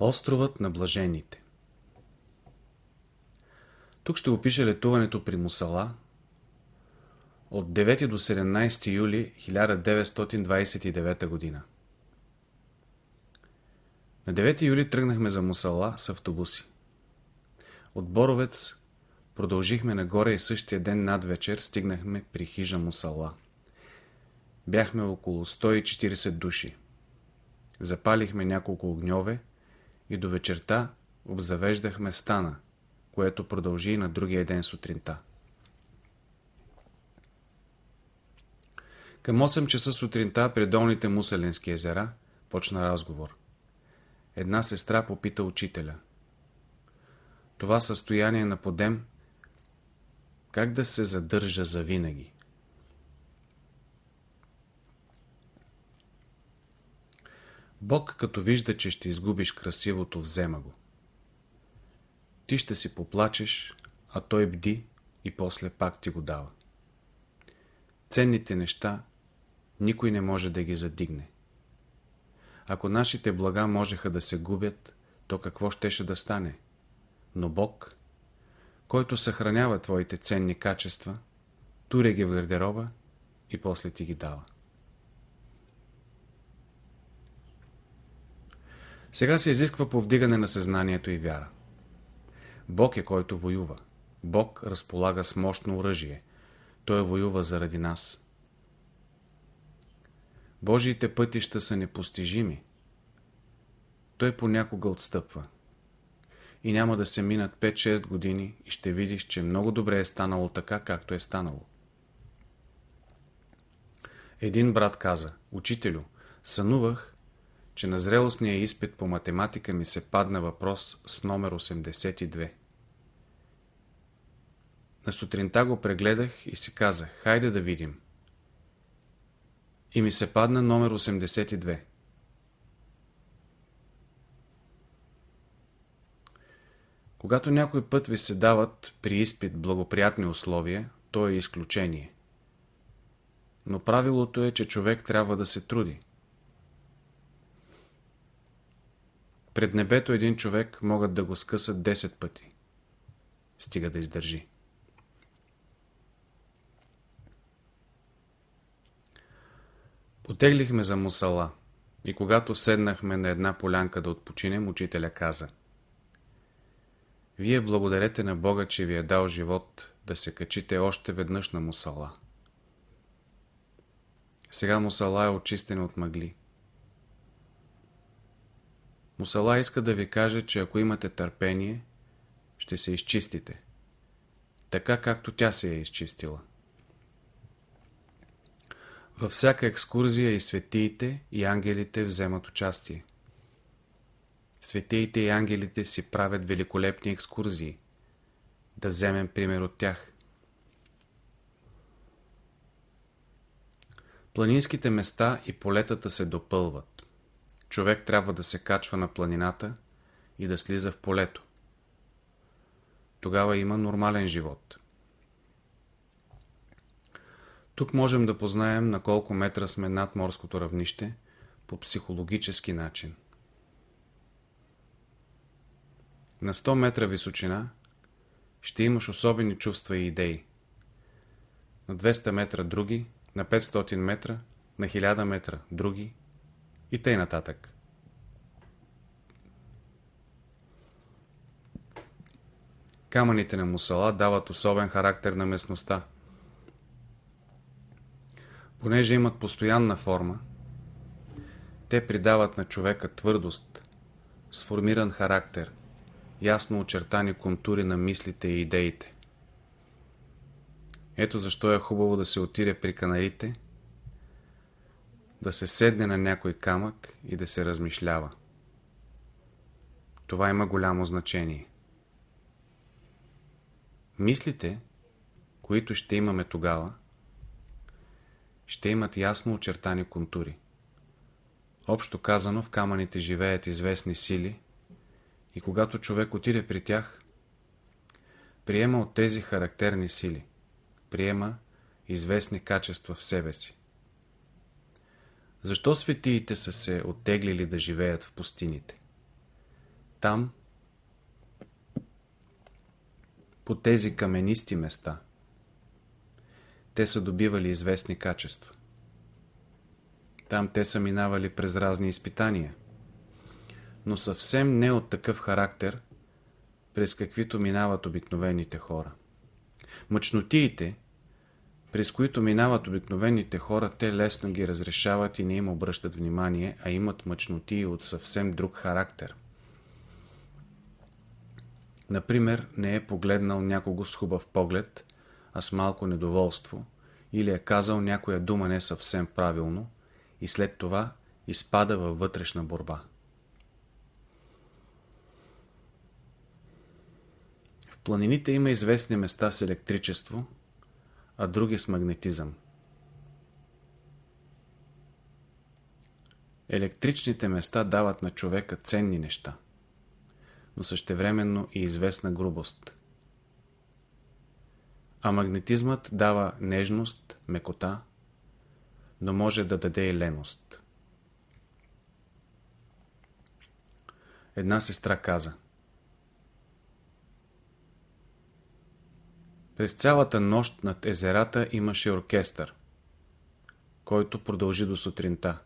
Островът на блажените Тук ще опиша летуването при Мусала от 9 до 17 юли 1929 година. На 9 юли тръгнахме за Мусала с автобуси. От Боровец продължихме нагоре и същия ден над вечер стигнахме при хижа Мусала. Бяхме около 140 души. Запалихме няколко огньове и до вечерта обзавеждахме стана, което продължи на другия ден сутринта. Към 8 часа сутринта при долните Мусалински езера почна разговор. Една сестра попита учителя. Това състояние на подем как да се задържа за винаги? Бог като вижда, че ще изгубиш красивото, взема го. Ти ще си поплачеш, а той бди и после пак ти го дава. Ценните неща никой не може да ги задигне. Ако нашите блага можеха да се губят, то какво щеше да стане? Но Бог, който съхранява твоите ценни качества, туре ги в гардероба и после ти ги дава. Сега се изисква повдигане на съзнанието и вяра. Бог е който воюва. Бог разполага с мощно оръжие. Той воюва заради нас. Божиите пътища са непостижими. Той понякога отстъпва. И няма да се минат 5-6 години и ще видиш, че много добре е станало така, както е станало. Един брат каза, учителю, сънувах, че на зрелостния изпит по математика ми се падна въпрос с номер 82. На сутринта го прегледах и си казах, хайде да видим. И ми се падна номер 82. Когато някой път ви се дават при изпит благоприятни условия, то е изключение. Но правилото е, че човек трябва да се труди. Пред небето един човек могат да го скъсат 10 пъти. Стига да издържи. Потеглихме за мусала и когато седнахме на една полянка да отпочинем, учителя каза Вие благодарете на Бога, че ви е дал живот да се качите още веднъж на мусала. Сега мусала е очистен от мъгли. Мусала иска да ви каже, че ако имате търпение, ще се изчистите. Така както тя се е изчистила. Във всяка екскурзия и светиите и ангелите вземат участие. Светиите и ангелите си правят великолепни екскурзии. Да вземем пример от тях. Планинските места и полетата се допълват човек трябва да се качва на планината и да слиза в полето. Тогава има нормален живот. Тук можем да познаем на колко метра сме над морското равнище по психологически начин. На 100 метра височина ще имаш особени чувства и идеи. На 200 метра други, на 500 метра, на 1000 метра други и тъй нататък. Камъните на мусала дават особен характер на местността. Понеже имат постоянна форма, те придават на човека твърдост, сформиран характер, ясно очертани контури на мислите и идеите. Ето защо е хубаво да се отиде при канарите – да се седне на някой камък и да се размишлява. Това има голямо значение. Мислите, които ще имаме тогава, ще имат ясно очертани контури. Общо казано, в камъните живеят известни сили и когато човек отиде при тях, приема от тези характерни сили, приема известни качества в себе си. Защо светиите са се оттеглили да живеят в пустините? Там, по тези каменисти места, те са добивали известни качества. Там те са минавали през разни изпитания, но съвсем не от такъв характер, през каквито минават обикновените хора. Мъчнотиите, през които минават обикновените хора, те лесно ги разрешават и не им обръщат внимание, а имат мъчноти от съвсем друг характер. Например, не е погледнал някого с хубав поглед, а с малко недоволство, или е казал някоя дума не съвсем правилно и след това изпада във вътрешна борба. В планините има известни места с електричество, а други с магнетизъм. Електричните места дават на човека ценни неща, но същевременно и известна грубост. А магнетизмът дава нежност, мекота, но може да даде и леност. Една сестра каза – През цялата нощ над езерата имаше оркестър, който продължи до сутринта,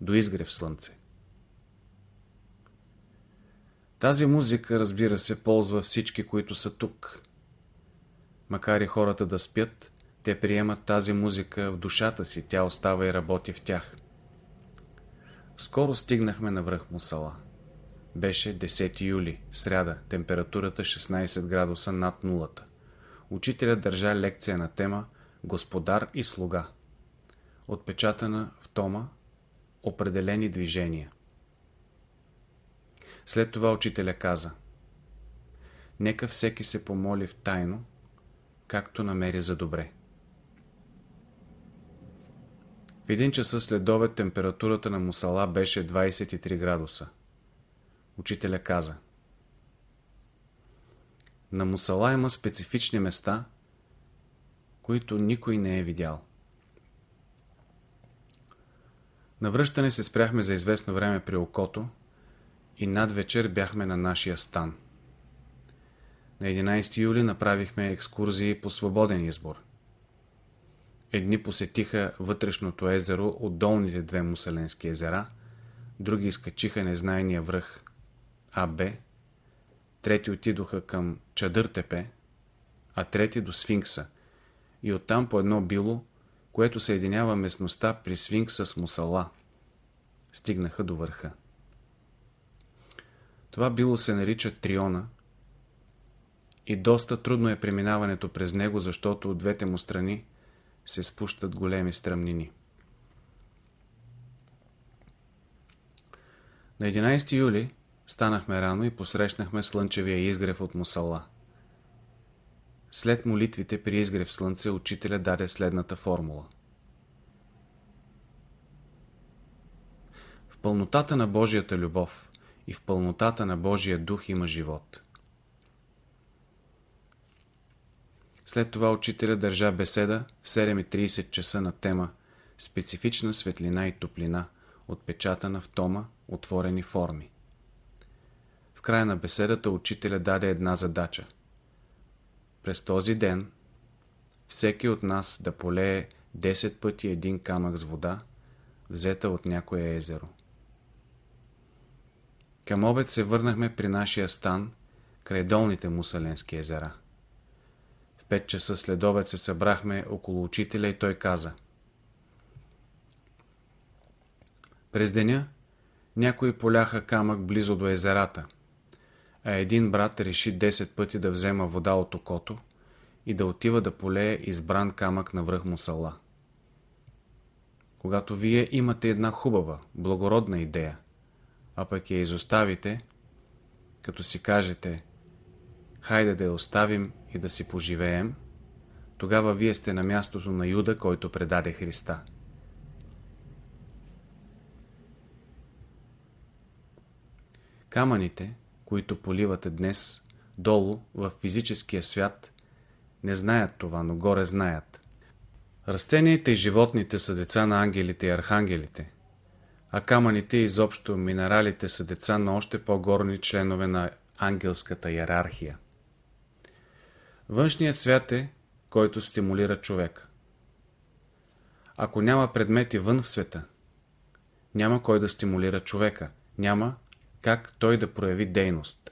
до изгрев слънце. Тази музика, разбира се, ползва всички, които са тук. Макар и хората да спят, те приемат тази музика в душата си, тя остава и работи в тях. Скоро стигнахме на връх Мусала. Беше 10 юли, сряда, температурата 16 градуса над нулата учителят държа лекция на тема Господар и слуга. Отпечатана в тома Определени движения. След това учителя каза Нека всеки се помоли в тайно, както намери за добре. В един часа след обед температурата на мусала беше 23 градуса. Учителя каза на Мусала има специфични места, които никой не е видял. На връщане се спряхме за известно време при окото и над вечер бяхме на нашия стан. На 11 юли направихме екскурзии по свободен избор. Едни посетиха вътрешното езеро от долните две мусаленски езера, други изкачиха незнайния връх АБ, трети отидоха към Чадъртепе, а трети до Сфинкса и оттам по едно било, което съединява местността при Сфинкса с Мусала. Стигнаха до върха. Това било се нарича Триона и доста трудно е преминаването през него, защото от двете му страни се спущат големи стръмнини. На 11 юли Станахме рано и посрещнахме слънчевия изгрев от Мусала. След молитвите при изгрев слънце учителя даде следната формула. В пълнотата на Божията любов и в пълнотата на Божия дух има живот. След това учителя държа беседа в 7.30 часа на тема Специфична светлина и топлина, отпечатана в тома Отворени форми края на беседата учителя даде една задача. През този ден всеки от нас да полее 10 пъти един камък с вода, взета от някое езеро. Към обед се върнахме при нашия стан, край долните мусаленски езера. В 5 часа след обед се събрахме около учителя и той каза През деня някои поляха камък близо до езерата – а един брат реши 10 пъти да взема вода от окото и да отива да полее избран камък на връх Мусала. Когато вие имате една хубава, благородна идея, а пък я изоставите, като си кажете хайде да я оставим и да си поживеем, тогава вие сте на мястото на Юда, който предаде Христа. Камъните, които поливате днес, долу, в физическия свят, не знаят това, но горе знаят. Растенията и животните са деца на ангелите и архангелите, а камъните и изобщо минералите са деца на още по-горни членове на ангелската иерархия. Външният свят е, който стимулира човека. Ако няма предмети вън в света, няма кой да стимулира човека, няма как той да прояви дейност.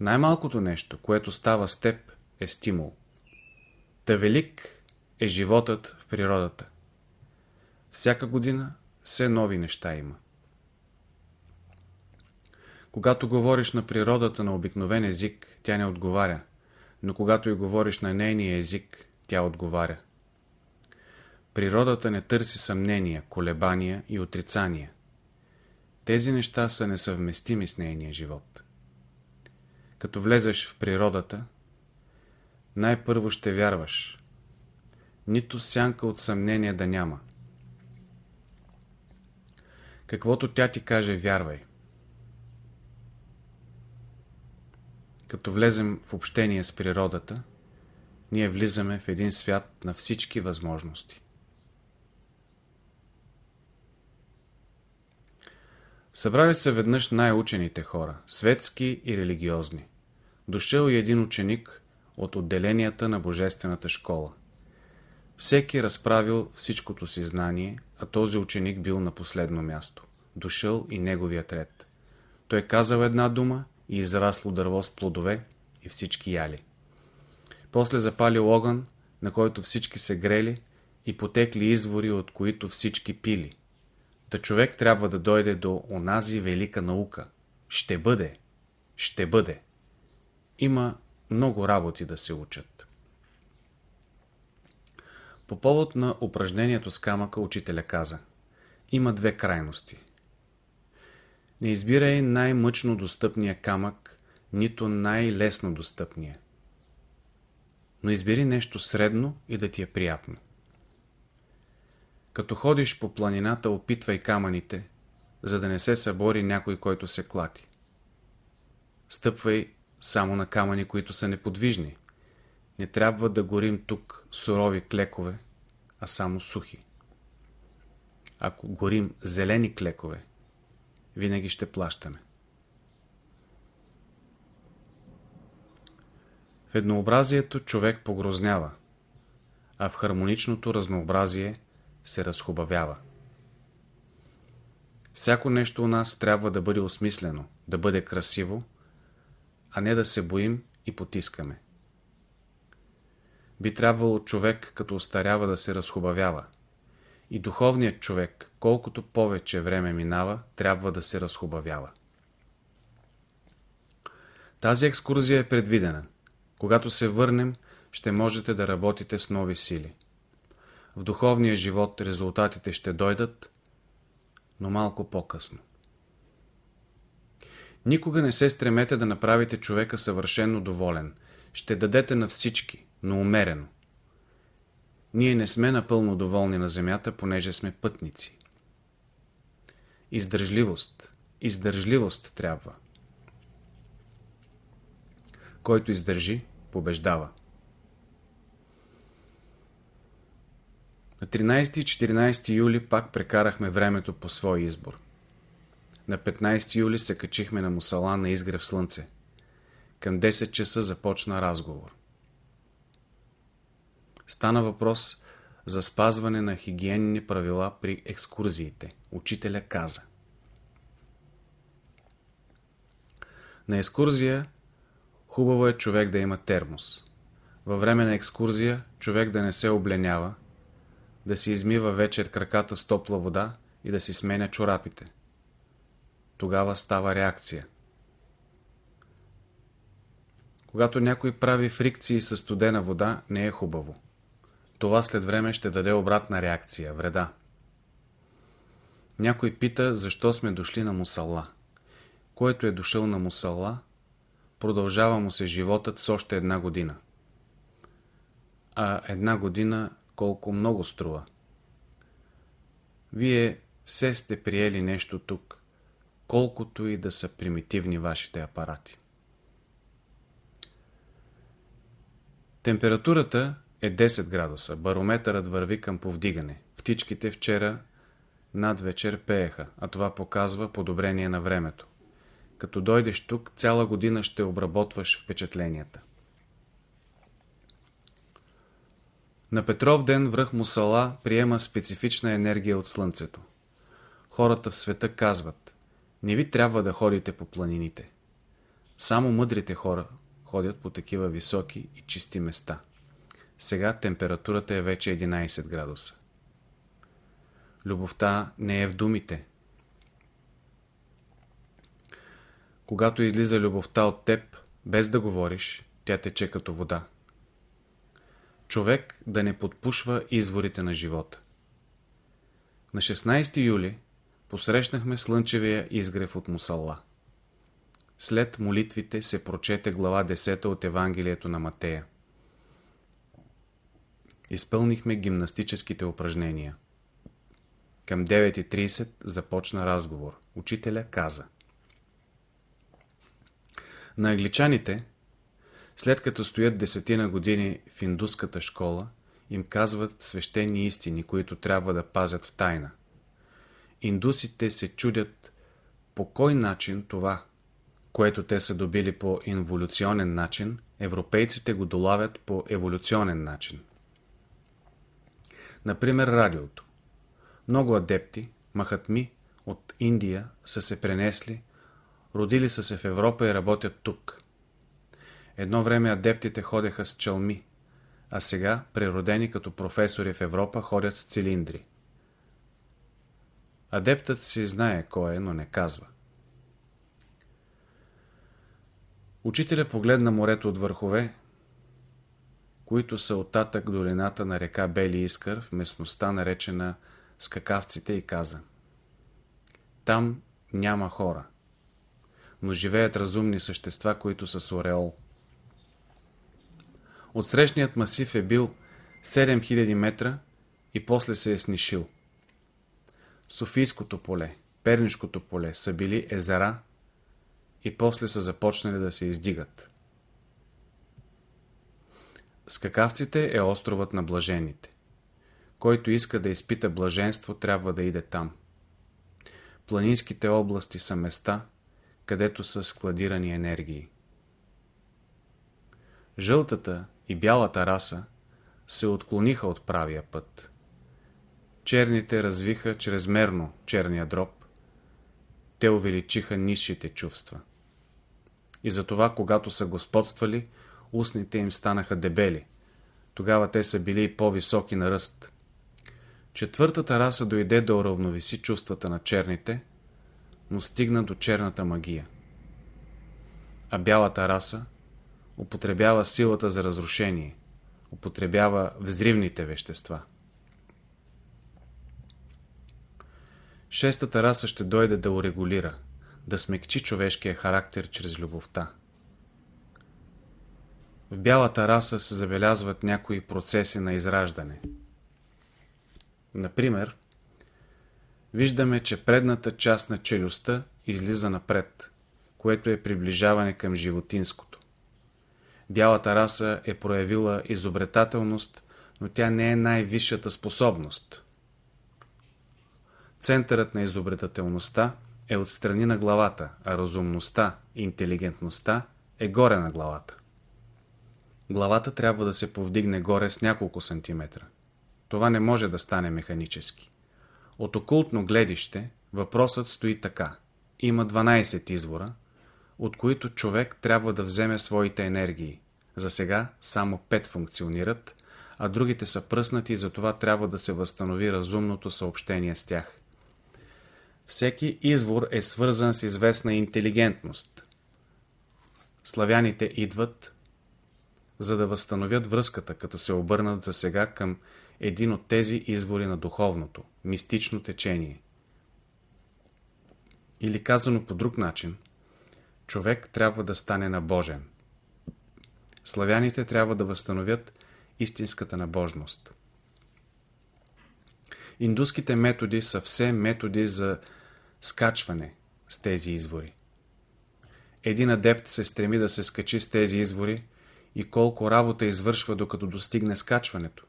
Най-малкото нещо, което става с теб, е стимул. Та велик е животът в природата. Всяка година все нови неща има. Когато говориш на природата на обикновен език, тя не отговаря, но когато и говориш на нейния език, тя отговаря. Природата не търси съмнения, колебания и отрицания. Тези неща са несъвместими с нейния живот. Като влезеш в природата, най-първо ще вярваш. Нито сянка от съмнение да няма. Каквото тя ти каже, вярвай. Като влезем в общение с природата, ние влизаме в един свят на всички възможности. Събрали се веднъж най-учените хора, светски и религиозни. Дошъл и един ученик от отделенията на Божествената школа. Всеки разправил всичкото си знание, а този ученик бил на последно място. Дошъл и неговият ред. Той казал една дума и израсло дърво с плодове и всички яли. После запалил огън, на който всички се грели и потекли извори, от които всички пили. Та човек трябва да дойде до онази велика наука. Ще бъде. Ще бъде. Има много работи да се учат. По повод на упражнението с камъка учителя каза Има две крайности. Не избирай най-мъчно достъпния камък, нито най-лесно достъпния. Но избери нещо средно и да ти е приятно. Като ходиш по планината, опитвай камъните, за да не се събори някой, който се клати. Стъпвай само на камъни, които са неподвижни. Не трябва да горим тук сурови клекове, а само сухи. Ако горим зелени клекове, винаги ще плащаме. В еднообразието човек погрознява, а в хармоничното разнообразие се разхубавява. Всяко нещо у нас трябва да бъде осмислено, да бъде красиво, а не да се боим и потискаме. Би трябвало човек, като остарява, да се разхубавява. И духовният човек, колкото повече време минава, трябва да се разхубавява. Тази екскурзия е предвидена. Когато се върнем, ще можете да работите с нови сили. В духовния живот резултатите ще дойдат, но малко по-късно. Никога не се стремете да направите човека съвършенно доволен. Ще дадете на всички, но умерено. Ние не сме напълно доволни на земята, понеже сме пътници. Издържливост. Издържливост трябва. Който издържи, побеждава. На 13 и 14 юли пак прекарахме времето по свой избор. На 15 юли се качихме на мусала на изгрев слънце. Към 10 часа започна разговор. Стана въпрос за спазване на хигиенни правила при екскурзиите. Учителя каза. На екскурзия хубаво е човек да има термос. Във време на екскурзия човек да не се обленява, да си измива вечер краката с топла вода и да си сменя чорапите. Тогава става реакция. Когато някой прави фрикции с студена вода, не е хубаво. Това след време ще даде обратна реакция, вреда. Някой пита, защо сме дошли на мусала. Който е дошъл на мусала, продължава му се животът с още една година. А една година колко много струва. Вие все сте приели нещо тук, колкото и да са примитивни вашите апарати. Температурата е 10 градуса, барометърът върви към повдигане. Птичките вчера над вечер пееха, а това показва подобрение на времето. Като дойдеш тук, цяла година ще обработваш впечатленията. На Петров ден връх Мусала приема специфична енергия от Слънцето. Хората в света казват, не ви трябва да ходите по планините. Само мъдрите хора ходят по такива високи и чисти места. Сега температурата е вече 11 градуса. Любовта не е в думите. Когато излиза любовта от теб, без да говориш, тя тече като вода. Човек да не подпушва изворите на живота. На 16 юли посрещнахме слънчевия изгрев от Мусалла. След молитвите се прочете глава 10 от Евангелието на Матея. Изпълнихме гимнастическите упражнения. Към 9.30 започна разговор. Учителя каза. На англичаните, след като стоят десетина години в индуската школа, им казват свещени истини, които трябва да пазят в тайна. Индусите се чудят по кой начин това, което те са добили по инволюционен начин, европейците го долавят по еволюционен начин. Например, радиото. Много адепти, махатми от Индия са се пренесли, родили са се в Европа и работят тук. Едно време адептите ходеха с чалми, а сега, природени като професори в Европа, ходят с цилиндри. Адептът си знае кой е, но не казва. Учителя погледна морето от върхове, които са оттатък долината на река Бели Искър в местността наречена Скакавците и каза Там няма хора, но живеят разумни същества, които са с ореол. Отсрещният масив е бил 7000 метра и после се е снишил. Софийското поле, Пернишкото поле са били езера и после са започнали да се издигат. Скакавците е островът на блажените. Който иска да изпита блаженство, трябва да иде там. Планинските области са места, където са складирани енергии. Жълтата и бялата раса се отклониха от правия път. Черните развиха чрезмерно черния дроб. Те увеличиха низшите чувства. И затова, когато са господствали, устните им станаха дебели. Тогава те са били по-високи на ръст. Четвъртата раса дойде да уравновеси чувствата на черните, но стигна до черната магия. А бялата раса употребява силата за разрушение, употребява взривните вещества. Шестата раса ще дойде да урегулира, да смекчи човешкия характер чрез любовта. В бялата раса се забелязват някои процеси на израждане. Например, виждаме, че предната част на челюстта излиза напред, което е приближаване към животинското. Бялата раса е проявила изобретателност, но тя не е най-висшата способност. Центърът на изобретателността е отстрани на главата, а разумността, интелигентността е горе на главата. Главата трябва да се повдигне горе с няколко сантиметра. Това не може да стане механически. От окултно гледище въпросът стои така. Има 12 извора, от които човек трябва да вземе своите енергии. За сега само 5 функционират, а другите са пръснати и затова трябва да се възстанови разумното съобщение с тях. Всеки извор е свързан с известна интелигентност. Славяните идват, за да възстановят връзката, като се обърнат за сега към един от тези извори на духовното, мистично течение. Или казано по друг начин, човек трябва да стане набожен. Славяните трябва да възстановят истинската набожност. Индуските методи са все методи за скачване с тези извори. Един адепт се стреми да се скачи с тези извори и колко работа извършва докато достигне скачването.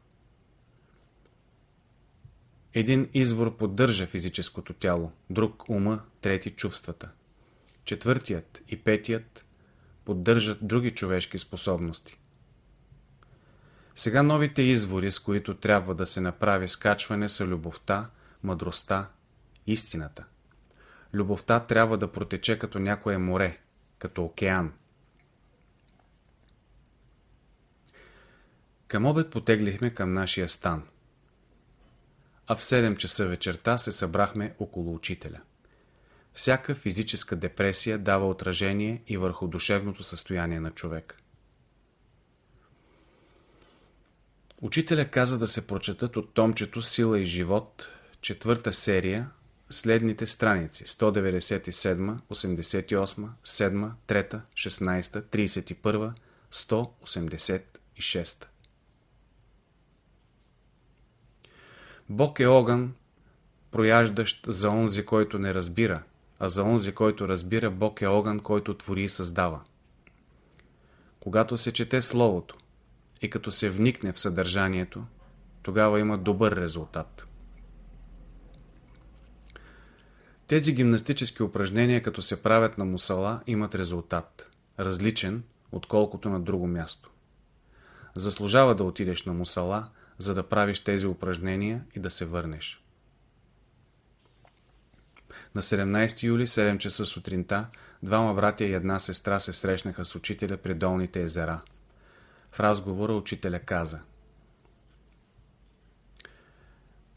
Един извор поддържа физическото тяло, друг ума, трети чувствата. Четвъртият и петият поддържат други човешки способности. Сега новите извори, с които трябва да се направи скачване са любовта, мъдростта, истината. Любовта трябва да протече като някое море, като океан. Към обед потеглихме към нашия стан. А в 7 часа вечерта се събрахме около учителя. Всяка физическа депресия дава отражение и върху душевното състояние на човек. Учителя каза да се прочетат от томчето Сила и живот, четвърта серия, следните страници 197, 88, 7, 3, 16, 31, 186. Бог е огън, прояждащ за онзи, който не разбира, а за онзи, който разбира, Бог е огън, който твори и създава. Когато се чете Словото и като се вникне в съдържанието, тогава има добър резултат. Тези гимнастически упражнения, като се правят на мусала, имат резултат, различен, отколкото на друго място. Заслужава да отидеш на мусала, за да правиш тези упражнения и да се върнеш. На 17 юли, 7 часа сутринта, двама братя и една сестра се срещнаха с учителя при долните езера. В разговора учителя каза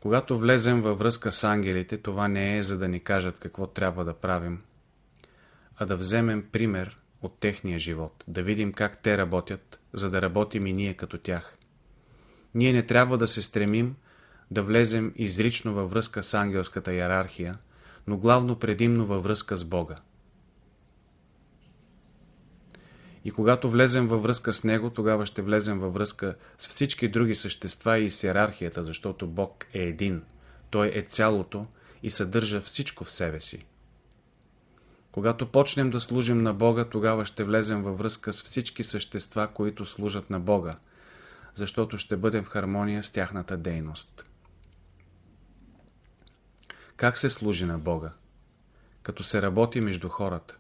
Когато влезем във връзка с ангелите, това не е за да ни кажат какво трябва да правим, а да вземем пример от техния живот, да видим как те работят, за да работим и ние като тях. Ние не трябва да се стремим да влезем изрично във връзка с ангелската иерархия, но главно предимно във връзка с Бога. И когато влезем във връзка с Него, тогава ще влезем във връзка с всички други същества и с иерархията, защото Бог е един. Той е цялото и съдържа всичко в себе си. Когато почнем да служим на Бога, тогава ще влезем във връзка с всички същества, които служат на Бога, защото ще бъдем в хармония с тяхната дейност. Как се служи на Бога? Като се работи между хората.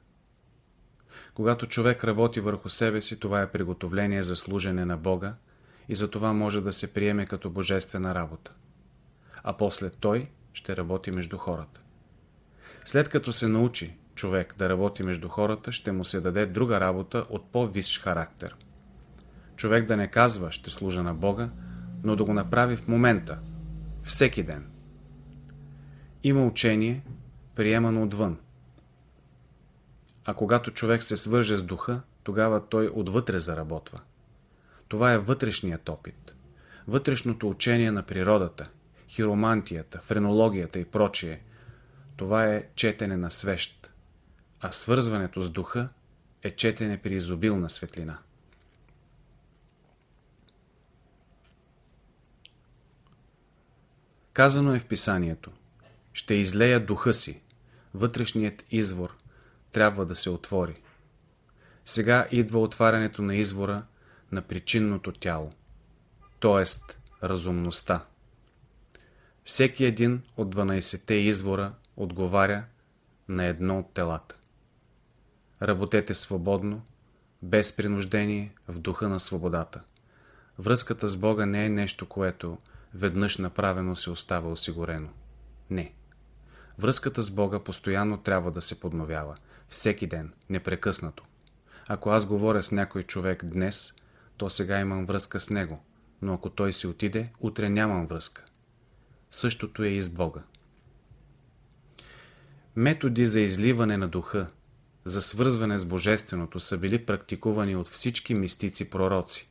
Когато човек работи върху себе си, това е приготовление за служене на Бога и за това може да се приеме като божествена работа. А после той ще работи между хората. След като се научи човек да работи между хората, ще му се даде друга работа от по-висш характер. Човек да не казва ще служа на Бога, но да го направи в момента, всеки ден. Има учение, приемано отвън. А когато човек се свърже с духа, тогава той отвътре заработва. Това е вътрешният опит. Вътрешното учение на природата, хиромантията, френологията и прочие. Това е четене на свещ. А свързването с духа е четене при изобилна светлина. Казано е в писанието. Ще излея духа си. Вътрешният извор трябва да се отвори. Сега идва отварянето на извора на причинното тяло, т.е. разумността. Всеки един от 12-те извора отговаря на едно от телата. Работете свободно, без принуждение, в духа на свободата. Връзката с Бога не е нещо, което веднъж направено се остава осигурено. Не. Връзката с Бога постоянно трябва да се подновява. Всеки ден, непрекъснато. Ако аз говоря с някой човек днес, то сега имам връзка с него, но ако той си отиде, утре нямам връзка. Същото е и с Бога. Методи за изливане на духа, за свързване с Божественото са били практикувани от всички мистици-пророци.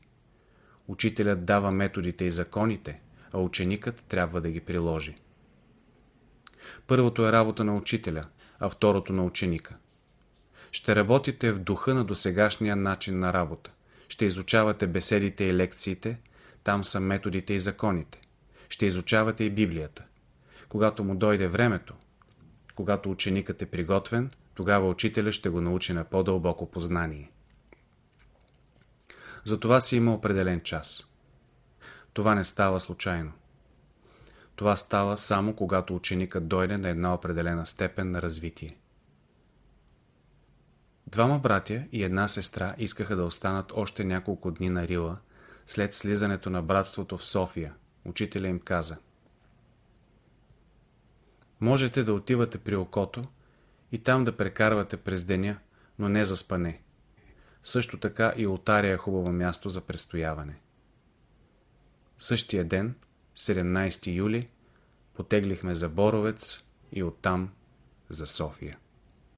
Учителят дава методите и законите, а ученикът трябва да ги приложи. Първото е работа на учителя, а второто на ученика. Ще работите в духа на досегашния начин на работа. Ще изучавате беседите и лекциите, там са методите и законите. Ще изучавате и Библията. Когато му дойде времето, когато ученикът е приготвен, тогава учителя ще го научи на по-дълбоко познание. За това си има определен час. Това не става случайно. Това става само когато ученикът дойде на една определена степен на развитие. Двама братя и една сестра искаха да останат още няколко дни на Рила, след слизането на братството в София. Учителя им каза Можете да отивате при окото и там да прекарвате през деня, но не за спане. Също така и Отария е хубаво място за престояване. Същия ден, 17 юли, потеглихме за Боровец и оттам за София.